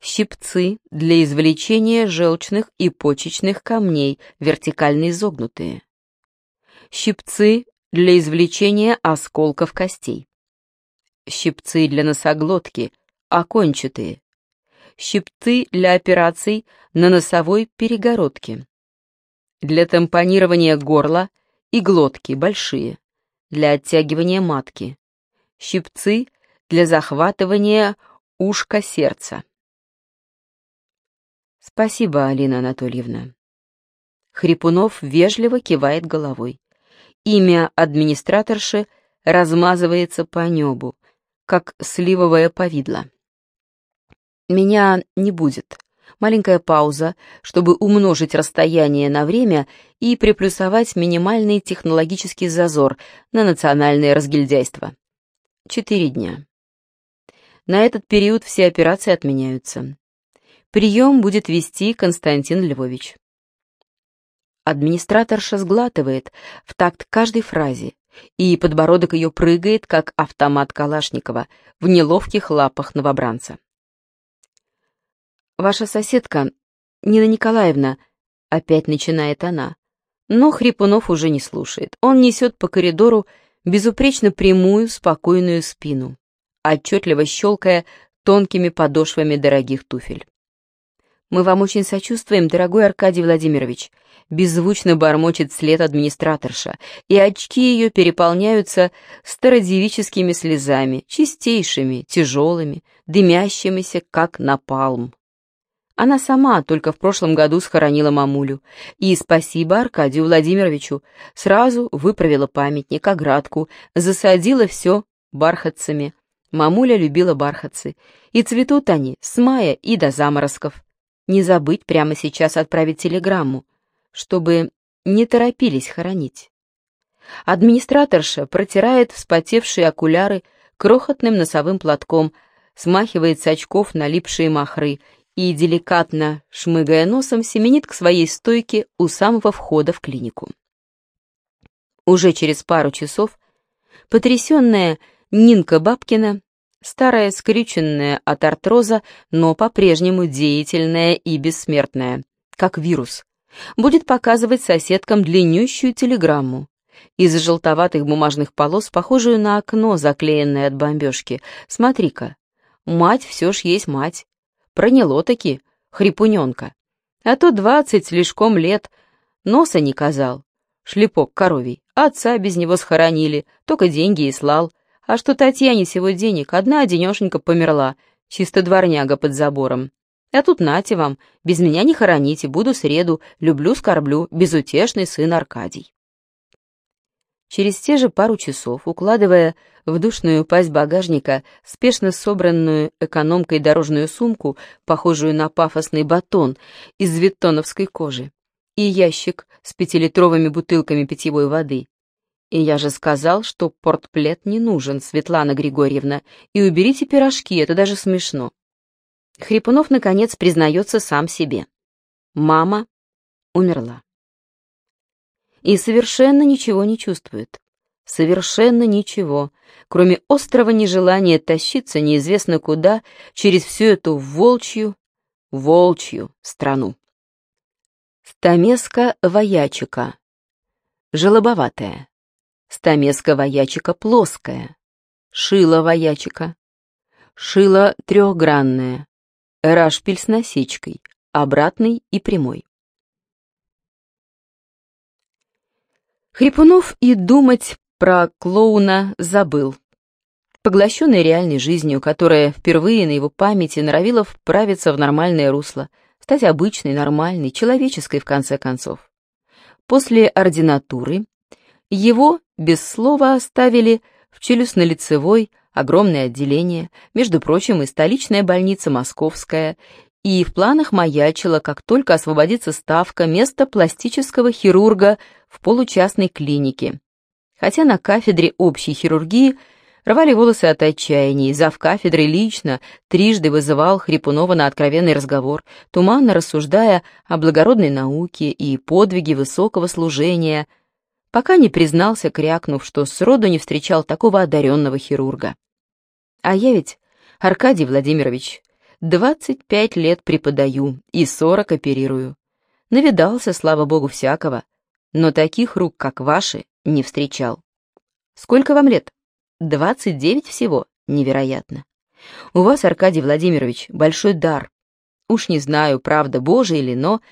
щипцы для извлечения желчных и почечных камней, вертикально изогнутые, щипцы для извлечения осколков костей, щипцы для носоглотки, окончатые, щипцы для операций на носовой перегородке, для тампонирования горла и глотки, большие, для оттягивания матки, щипцы для захватывания ушка сердца. Спасибо, Алина Анатольевна. Хрипунов вежливо кивает головой. Имя администраторши размазывается по небу, как сливовое повидло. Меня не будет. Маленькая пауза, чтобы умножить расстояние на время и приплюсовать минимальный технологический зазор на национальное разгильдяйство. Четыре дня. На этот период все операции отменяются. Прием будет вести Константин Львович. Администраторша сглатывает в такт каждой фразе, и подбородок ее прыгает, как автомат Калашникова, в неловких лапах новобранца. «Ваша соседка, Нина Николаевна», — опять начинает она, но Хрипунов уже не слушает. Он несет по коридору безупречно прямую, спокойную спину, отчетливо щелкая тонкими подошвами дорогих туфель. «Мы вам очень сочувствуем, дорогой Аркадий Владимирович», беззвучно бормочет след администраторша, и очки ее переполняются стародевическими слезами, чистейшими, тяжелыми, дымящимися, как напалм. Она сама только в прошлом году схоронила мамулю. И спасибо Аркадию Владимировичу, сразу выправила памятник, оградку, засадила все бархатцами. Мамуля любила бархатцы, и цветут они с мая и до заморозков не забыть прямо сейчас отправить телеграмму, чтобы не торопились хоронить. Администраторша протирает вспотевшие окуляры крохотным носовым платком, смахивает с очков налипшие махры и, деликатно шмыгая носом, семенит к своей стойке у самого входа в клинику. Уже через пару часов потрясенная Нинка Бабкина старая, скрюченная от артроза, но по-прежнему деятельная и бессмертная, как вирус, будет показывать соседкам длиннющую телеграмму. Из желтоватых бумажных полос, похожую на окно, заклеенное от бомбежки. Смотри-ка, мать все ж есть мать. Проняло-таки, хрипуненка. А то двадцать слишком лет, носа не казал. Шлепок коровий, отца без него схоронили, только деньги и слал. А что Татьяне всего денег, одна одинешенька померла, чисто дворняга под забором. А тут нате вам, без меня не хороните, буду среду, люблю-скорблю, безутешный сын Аркадий. Через те же пару часов, укладывая в душную пасть багажника спешно собранную экономкой дорожную сумку, похожую на пафосный батон из виттоновской кожи, и ящик с пятилитровыми бутылками питьевой воды, и я же сказал, что портплет не нужен, Светлана Григорьевна, и уберите пирожки, это даже смешно. Хрипунов, наконец, признается сам себе. Мама умерла. И совершенно ничего не чувствует. Совершенно ничего, кроме острого нежелания тащиться неизвестно куда через всю эту волчью, волчью страну. Стамеска воячика. Желобоватая. Стамеска воячика плоская, шила воячика, шила трехгранная, рашпиль с насечкой, обратный и прямой. Хрипунов и думать про клоуна забыл. Поглощенный реальной жизнью, которая впервые на его памяти норовила вправиться в нормальное русло, стать обычной, нормальной, человеческой в конце концов. После ординатуры его без слова оставили в челюстно-лицевой, огромное отделение, между прочим, и столичная больница Московская, и в планах маячила, как только освободится ставка, место пластического хирурга в получастной клинике. Хотя на кафедре общей хирургии рвали волосы от отчаяния, зав кафедры лично трижды вызывал Хрипунова на откровенный разговор, туманно рассуждая о благородной науке и подвиге высокого служения – пока не признался, крякнув, что сроду не встречал такого одаренного хирурга. А я ведь, Аркадий Владимирович, Двадцать пять лет преподаю и сорок оперирую. Навидался, слава богу, всякого, но таких рук, как ваши, не встречал. Сколько вам лет? Двадцать девять всего? Невероятно. У вас, Аркадий Владимирович, большой дар. Уж не знаю, правда, Божий или но,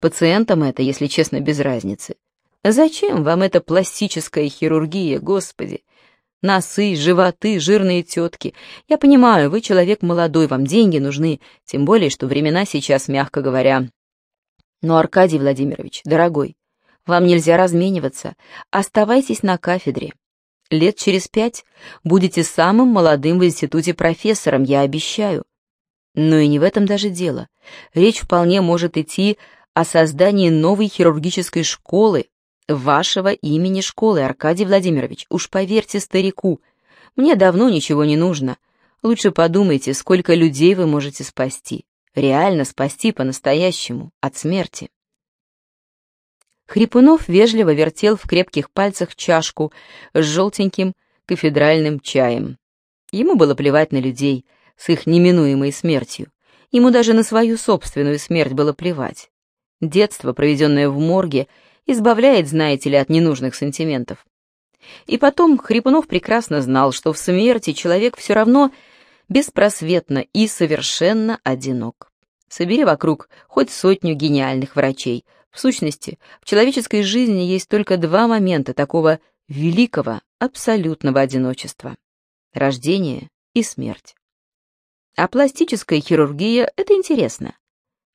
пациентам это, если честно, без разницы. Зачем вам эта пластическая хирургия, господи? Носы, животы, жирные тетки. Я понимаю, вы человек молодой, вам деньги нужны, тем более, что времена сейчас, мягко говоря. Но, Аркадий Владимирович, дорогой, вам нельзя размениваться. Оставайтесь на кафедре. Лет через пять будете самым молодым в институте профессором, я обещаю. Но и не в этом даже дело. Речь вполне может идти о создании новой хирургической школы, вашего имени школы, Аркадий Владимирович. Уж поверьте старику, мне давно ничего не нужно. Лучше подумайте, сколько людей вы можете спасти. Реально спасти по-настоящему, от смерти. Хрипунов вежливо вертел в крепких пальцах чашку с желтеньким кафедральным чаем. Ему было плевать на людей с их неминуемой смертью. Ему даже на свою собственную смерть было плевать. Детство, проведенное в морге, избавляет, знаете ли, от ненужных сантиментов. И потом Хрипунов прекрасно знал, что в смерти человек все равно беспросветно и совершенно одинок. Собери вокруг хоть сотню гениальных врачей. В сущности, в человеческой жизни есть только два момента такого великого, абсолютного одиночества. Рождение и смерть. А пластическая хирургия — это интересно.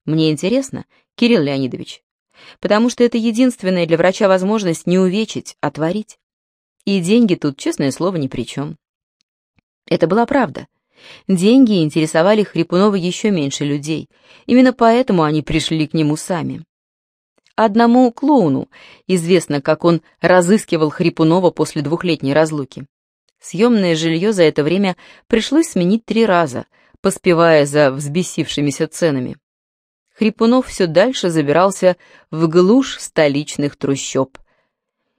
Мне интересно, Кирилл Леонидович, потому что это единственная для врача возможность не увечить, а творить. И деньги тут, честное слово, ни при чем. Это была правда. Деньги интересовали Хрипунова еще меньше людей, именно поэтому они пришли к нему сами. Одному клоуну известно, как он разыскивал Хрипунова после двухлетней разлуки. Съемное жилье за это время пришлось сменить три раза, поспевая за взбесившимися ценами. Хрипунов все дальше забирался в глушь столичных трущоб.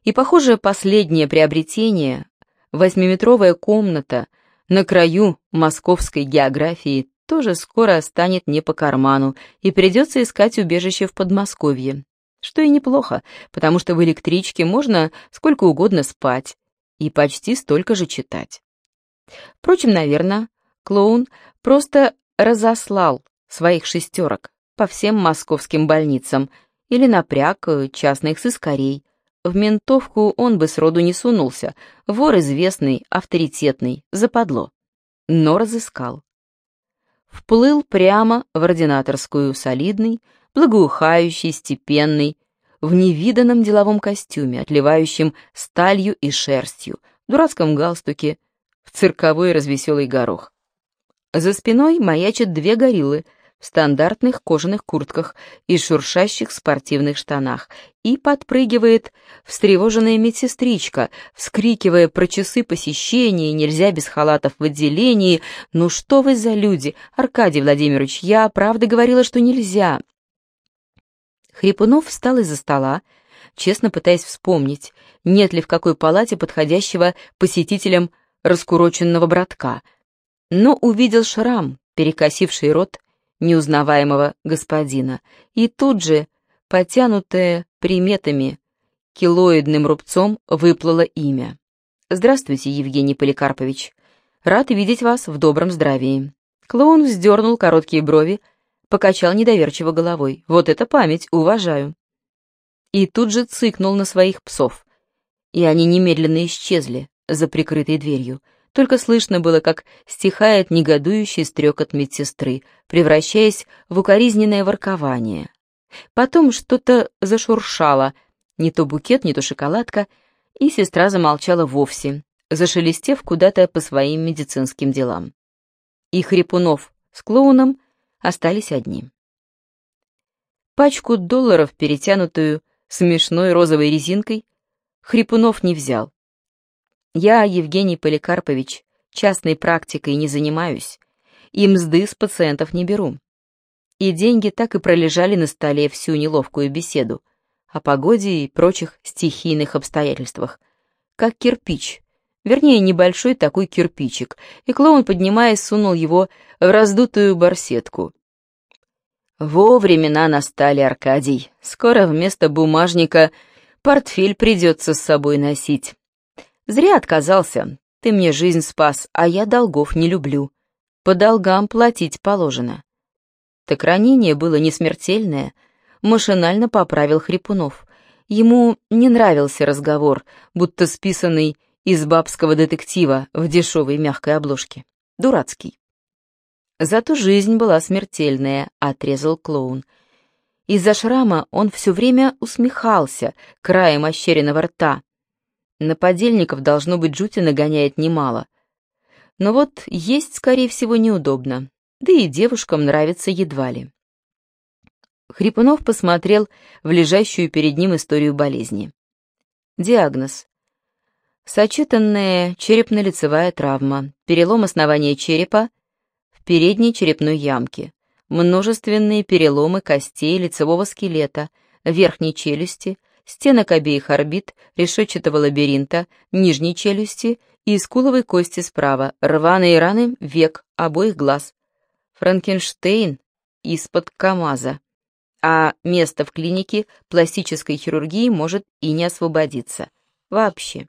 И, похоже, последнее приобретение, восьмиметровая комната на краю московской географии, тоже скоро станет не по карману, и придется искать убежище в Подмосковье. Что и неплохо, потому что в электричке можно сколько угодно спать и почти столько же читать. Впрочем, наверное, клоун просто разослал своих шестерок, по всем московским больницам или напряг э, частных сыскарей. В ментовку он бы сроду не сунулся, вор известный, авторитетный, западло. Но разыскал. Вплыл прямо в ординаторскую, солидный, благоухающий, степенный, в невиданном деловом костюме, отливающем сталью и шерстью, дурацком галстуке, в цирковой развеселый горох. За спиной маячат две гориллы — в стандартных кожаных куртках и шуршащих спортивных штанах и подпрыгивает встревоженная медсестричка, вскрикивая про часы посещения, нельзя без халатов в отделении. «Ну что вы за люди, Аркадий Владимирович, я правда говорила, что нельзя». Хрипунов встал из-за стола, честно пытаясь вспомнить, нет ли в какой палате подходящего посетителям раскуроченного братка, но увидел шрам, перекосивший рот, неузнаваемого господина, и тут же, потянутое приметами, килоидным рубцом выплыло имя. «Здравствуйте, Евгений Поликарпович. Рад видеть вас в добром здравии». Клоун вздернул короткие брови, покачал недоверчиво головой. «Вот это память, уважаю». И тут же цыкнул на своих псов. И они немедленно исчезли за прикрытой дверью — только слышно было, как стихает негодующий стрекот медсестры, превращаясь в укоризненное воркование. Потом что-то зашуршало, не то букет, не то шоколадка, и сестра замолчала вовсе, зашелестев куда-то по своим медицинским делам. И Хрипунов с клоуном остались одни. Пачку долларов, перетянутую смешной розовой резинкой, Хрипунов не взял. Я, Евгений Поликарпович, частной практикой не занимаюсь, и мзды с пациентов не беру. И деньги так и пролежали на столе всю неловкую беседу о погоде и прочих стихийных обстоятельствах, как кирпич, вернее, небольшой такой кирпичик, и клоун, поднимаясь, сунул его в раздутую барсетку. Во времена настали, Аркадий. Скоро вместо бумажника портфель придется с собой носить. Зря отказался. Ты мне жизнь спас, а я долгов не люблю. По долгам платить положено. Так ранение было не смертельное, машинально поправил Хрипунов. Ему не нравился разговор, будто списанный из бабского детектива в дешевой мягкой обложке. Дурацкий. Зато жизнь была смертельная, отрезал клоун. Из-за шрама он все время усмехался краем ощеренного рта. На подельников, должно быть, жути нагоняет немало. Но вот есть, скорее всего, неудобно, да и девушкам нравится едва ли. Хрипунов посмотрел в лежащую перед ним историю болезни. Диагноз. Сочетанная черепно-лицевая травма, перелом основания черепа в передней черепной ямке, множественные переломы костей лицевого скелета, верхней челюсти, стенок обеих орбит, решетчатого лабиринта, нижней челюсти и скуловой кости справа, рваные раны век обоих глаз. Франкенштейн из-под КамАЗа а место в клинике пластической хирургии может и не освободиться. Вообще.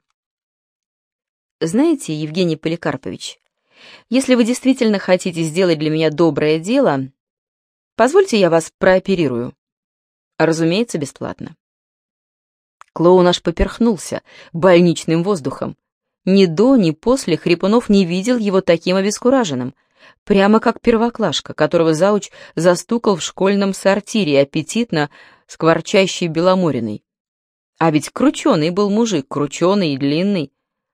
Знаете, Евгений Поликарпович, если вы действительно хотите сделать для меня доброе дело, позвольте я вас прооперирую. Разумеется, бесплатно. Клоун аж поперхнулся больничным воздухом. Ни до, ни после Хрипунов не видел его таким обескураженным — прямо как первоклашка, которого зауч застукал в школьном сортире аппетитно скворчащей беломориной. А ведь крученый был мужик, крученый и длинный,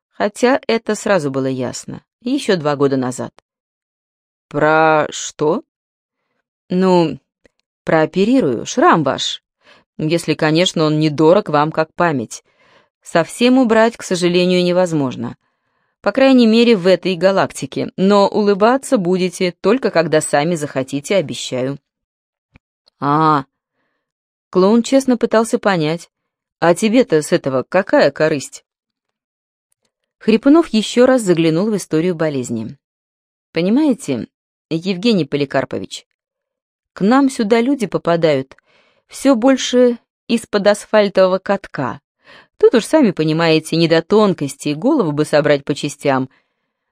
хотя это сразу было ясно, еще два года назад. «Про что?» «Ну, прооперирую, шрам ваш, если, конечно, он недорог вам как память. Совсем убрать, к сожалению, невозможно. По крайней мере, в этой галактике, но улыбаться будете только когда сами захотите, обещаю. А, клоун честно пытался понять, а тебе-то с этого какая корысть? Хрипунов еще раз заглянул в историю болезни. Понимаете, Евгений Поликарпович, к нам сюда люди попадают все больше из-под асфальтового катка, Тут уж сами понимаете, не до тонкостей, голову бы собрать по частям.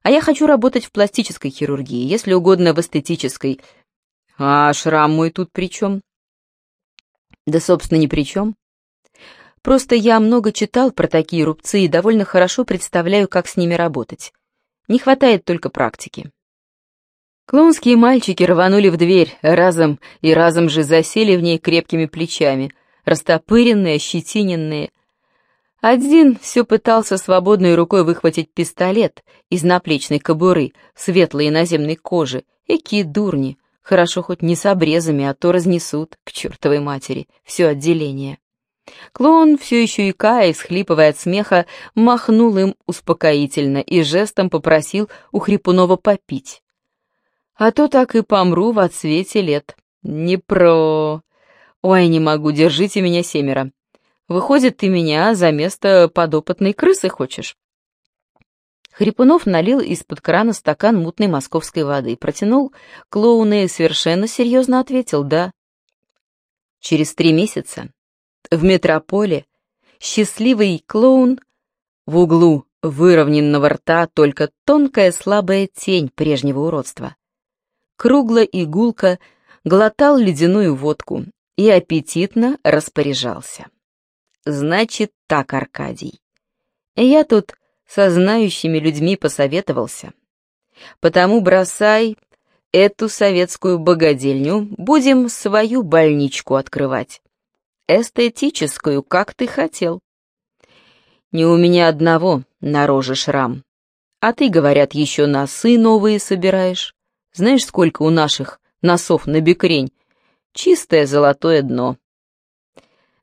А я хочу работать в пластической хирургии, если угодно в эстетической. А шрам мой тут при чем? Да, собственно, ни при чем. Просто я много читал про такие рубцы и довольно хорошо представляю, как с ними работать. Не хватает только практики. Клоунские мальчики рванули в дверь разом и разом же засели в ней крепкими плечами, растопыренные, ощетиненные, один все пытался свободной рукой выхватить пистолет из наплечной кобуры, светлой наземной кожи. Эки дурни, хорошо хоть не с обрезами, а то разнесут, к чертовой матери, все отделение. Клоун, все еще икая и всхлипывая от смеха, махнул им успокоительно и жестом попросил у Хрипунова попить. А то так и помру в отсвете лет. Не про... Ой, не могу, держите меня семеро. Выходит, ты меня за место подопытной крысы хочешь?» Хрипунов налил из-под крана стакан мутной московской воды, протянул клоуна и совершенно серьезно ответил «да». Через три месяца в метрополе счастливый клоун в углу выровненного рта только тонкая слабая тень прежнего уродства. Кругло и гулко глотал ледяную водку и аппетитно распоряжался. Значит так, Аркадий. Я тут со знающими людьми посоветовался. Потому бросай эту советскую богадельню, будем свою больничку открывать. Эстетическую, как ты хотел. Не у меня одного на роже шрам. А ты, говорят, еще носы новые собираешь. Знаешь, сколько у наших носов на бекрень? Чистое золотое дно.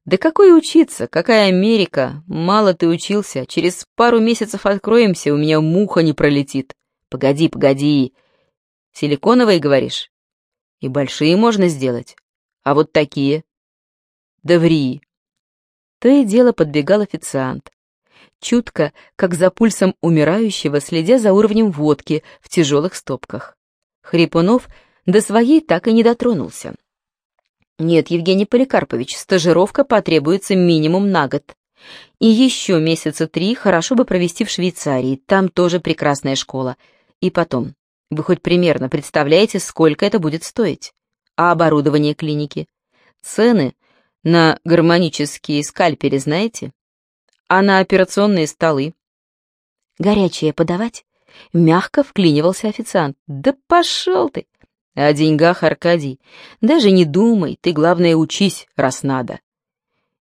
Да какой учиться, какая Америка? Мало ты учился, через пару месяцев откроемся, у меня муха не пролетит. Погоди, погоди. Силиконовые, говоришь? И большие можно сделать. А вот такие? Да ври. То и дело подбегал официант. чутко, как за пульсом умирающего, следя за уровнем водки в тяжелых стопках. Хрипунов до своей так и не дотронулся. Нет, Евгений Поликарпович, стажировка потребуется минимум на год. И еще месяца три хорошо бы провести в Швейцарии, там тоже прекрасная школа. И потом, вы хоть примерно представляете, сколько это будет стоить? А оборудование клиники? Цены на гармонические скальпели знаете? А на операционные столы? Горячее подавать? Мягко вклинивался официант. Да пошел ты! О деньгах, Аркадий, даже не думай, ты, главное, учись, раз надо.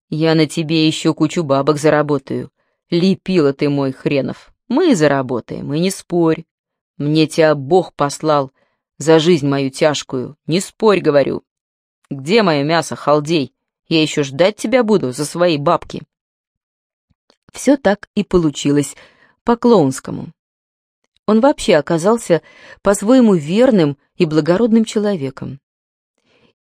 Я на тебе еще кучу бабок заработаю. Лепила ты мой хренов. Мы заработаем, и не спорь. Мне тебя Бог послал за жизнь мою тяжкую. Не спорь, говорю. Где мое мясо, халдей? Я еще ждать тебя буду за свои бабки. Все так и получилось, по-клоунскому. Он вообще оказался по-своему верным и благородным человеком.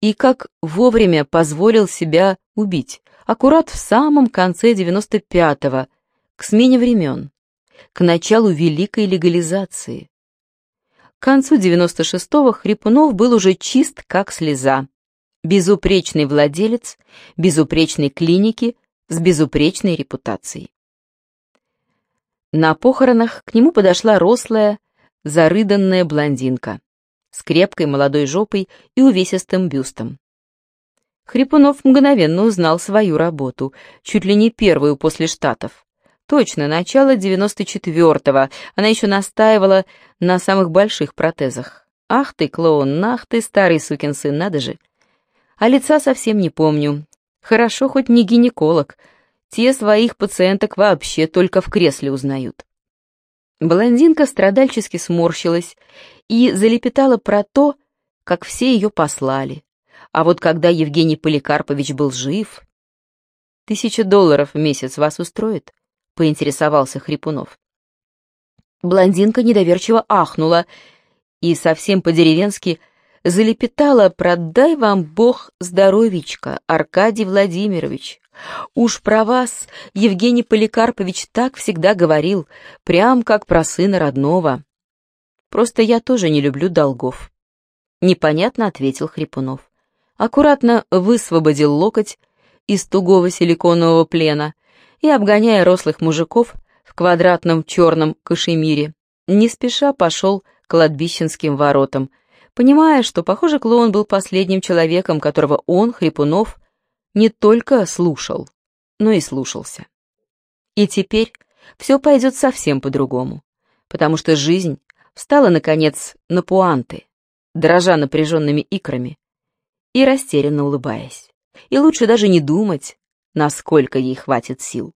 И как вовремя позволил себя убить, аккурат в самом конце 95-го, к смене времен, к началу великой легализации. К концу 96-го Хрипунов был уже чист, как слеза. Безупречный владелец, безупречной клиники с безупречной репутацией. На похоронах к нему подошла рослая, зарыданная блондинка с крепкой молодой жопой и увесистым бюстом. Хрипунов мгновенно узнал свою работу, чуть ли не первую после Штатов. Точно, начало 94-го, она еще настаивала на самых больших протезах. Ах ты, клоун, ах ты, старый сукин сын, надо же. А лица совсем не помню. Хорошо, хоть не гинеколог, те своих пациенток вообще только в кресле узнают. Блондинка страдальчески сморщилась и залепетала про то, как все ее послали. А вот когда Евгений Поликарпович был жив... «Тысяча долларов в месяц вас устроит?» — поинтересовался Хрипунов. Блондинка недоверчиво ахнула и совсем по-деревенски залепетала «Продай вам Бог здоровичка, Аркадий Владимирович, Уж про вас Евгений Поликарпович так всегда говорил, прям как про сына родного. Просто я тоже не люблю долгов. Непонятно ответил Хрипунов. Аккуратно высвободил локоть из тугого силиконового плена и, обгоняя рослых мужиков в квадратном черном кашемире, не спеша пошел к кладбищенским воротам, понимая, что, похоже, клоун был последним человеком, которого он, Хрипунов, не только слушал, но и слушался. И теперь все пойдет совсем по-другому, потому что жизнь встала, наконец, на пуанты, дрожа напряженными икрами и растерянно улыбаясь. И лучше даже не думать, насколько ей хватит сил.